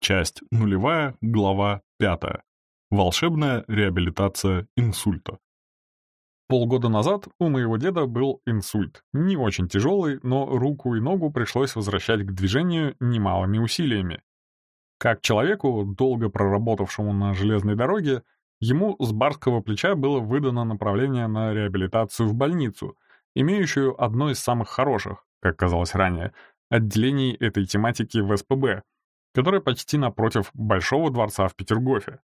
Часть нулевая, глава пятая. Волшебная реабилитация инсульта. Полгода назад у моего деда был инсульт. Не очень тяжелый, но руку и ногу пришлось возвращать к движению немалыми усилиями. Как человеку, долго проработавшему на железной дороге, ему с барского плеча было выдано направление на реабилитацию в больницу, имеющую одно из самых хороших, как казалось ранее, отделений этой тематики в СПБ — который почти напротив Большого дворца в Петергофе.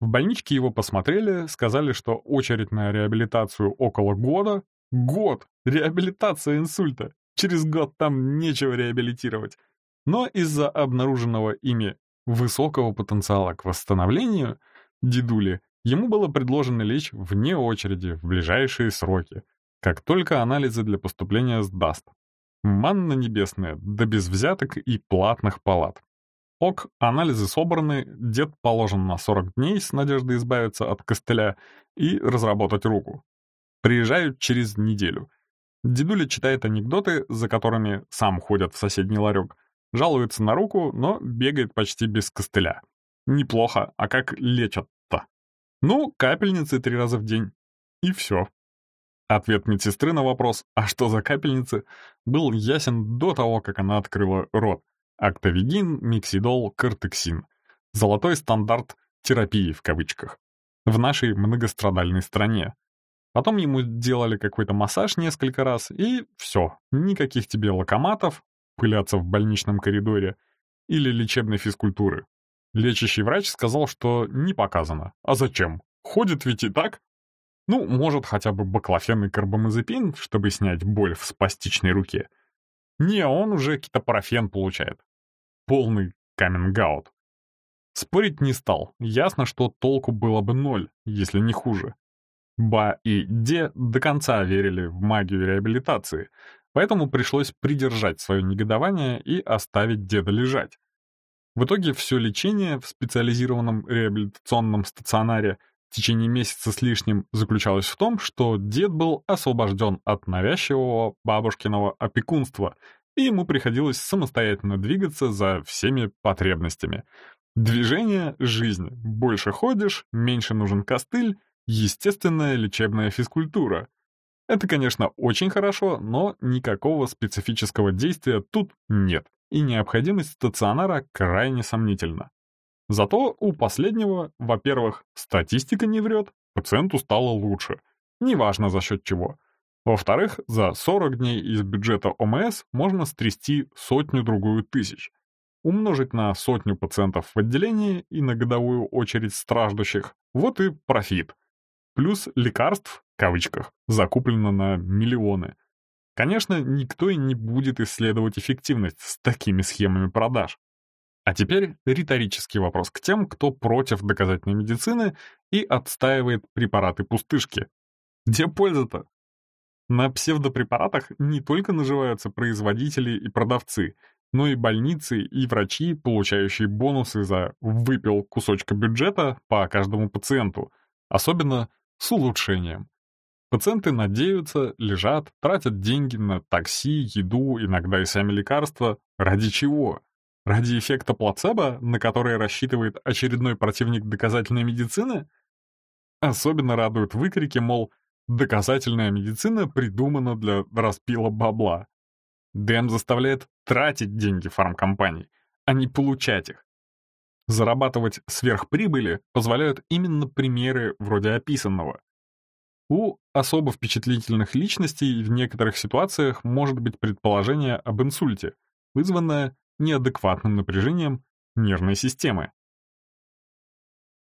В больничке его посмотрели, сказали, что очередь на реабилитацию около года. Год! Реабилитация инсульта! Через год там нечего реабилитировать. Но из-за обнаруженного ими высокого потенциала к восстановлению дедули ему было предложено лечь вне очереди в ближайшие сроки, как только анализы для поступления сдаст. Манна небесная, да без взяток и платных палат. Ок, анализы собраны, дед положен на 40 дней с надеждой избавиться от костыля и разработать руку. Приезжают через неделю. Дедуля читает анекдоты, за которыми сам ходит в соседний ларек, жалуется на руку, но бегает почти без костыля. Неплохо, а как лечат-то? Ну, капельницы три раза в день. И все. Ответ медсестры на вопрос «А что за капельницы?» был ясен до того, как она открыла рот. Актовигин, миксидол, кортексин. Золотой стандарт терапии в кавычках. В нашей многострадальной стране. Потом ему делали какой-то массаж несколько раз, и все. Никаких тебе локоматов, пыляться в больничном коридоре, или лечебной физкультуры. Лечащий врач сказал, что не показано. А зачем? Ходит ведь и так. Ну, может, хотя бы баклофен и карбамазепин, чтобы снять боль в спастичной руке. Не, он уже кетопрофен получает. Полный каминг-аут. Спорить не стал. Ясно, что толку было бы ноль, если не хуже. Ба и Де до конца верили в магию реабилитации, поэтому пришлось придержать свое негодование и оставить деда лежать. В итоге все лечение в специализированном реабилитационном стационаре в течение месяца с лишним заключалось в том, что дед был освобожден от навязчивого бабушкиного опекунства, и ему приходилось самостоятельно двигаться за всеми потребностями. Движение — жизнь. Больше ходишь, меньше нужен костыль, естественная лечебная физкультура. Это, конечно, очень хорошо, но никакого специфического действия тут нет, и необходимость стационара крайне сомнительна. Зато у последнего, во-первых, статистика не врет, пациенту стало лучше. Неважно за счет чего. Во-вторых, за 40 дней из бюджета ОМС можно стрясти сотню-другую тысяч. Умножить на сотню пациентов в отделении и на годовую очередь страждущих – вот и профит. Плюс лекарств, в кавычках, закуплено на миллионы. Конечно, никто и не будет исследовать эффективность с такими схемами продаж. А теперь риторический вопрос к тем, кто против доказательной медицины и отстаивает препараты-пустышки. Где польза-то? На псевдопрепаратах не только наживаются производители и продавцы, но и больницы и врачи, получающие бонусы за выпил кусочка бюджета по каждому пациенту, особенно с улучшением. Пациенты надеются, лежат, тратят деньги на такси, еду, иногда и сами лекарства. Ради чего? Ради эффекта плацебо, на который рассчитывает очередной противник доказательной медицины? Особенно радуют выкрики, мол, доказательная медицина придумана для распила бабла. Дэм заставляет тратить деньги фармкомпаний, а не получать их. Зарабатывать сверхприбыли позволяют именно примеры вроде описанного. У особо впечатлительных личностей в некоторых ситуациях может быть предположение об инсульте, вызванное неадекватным напряжением нервной системы.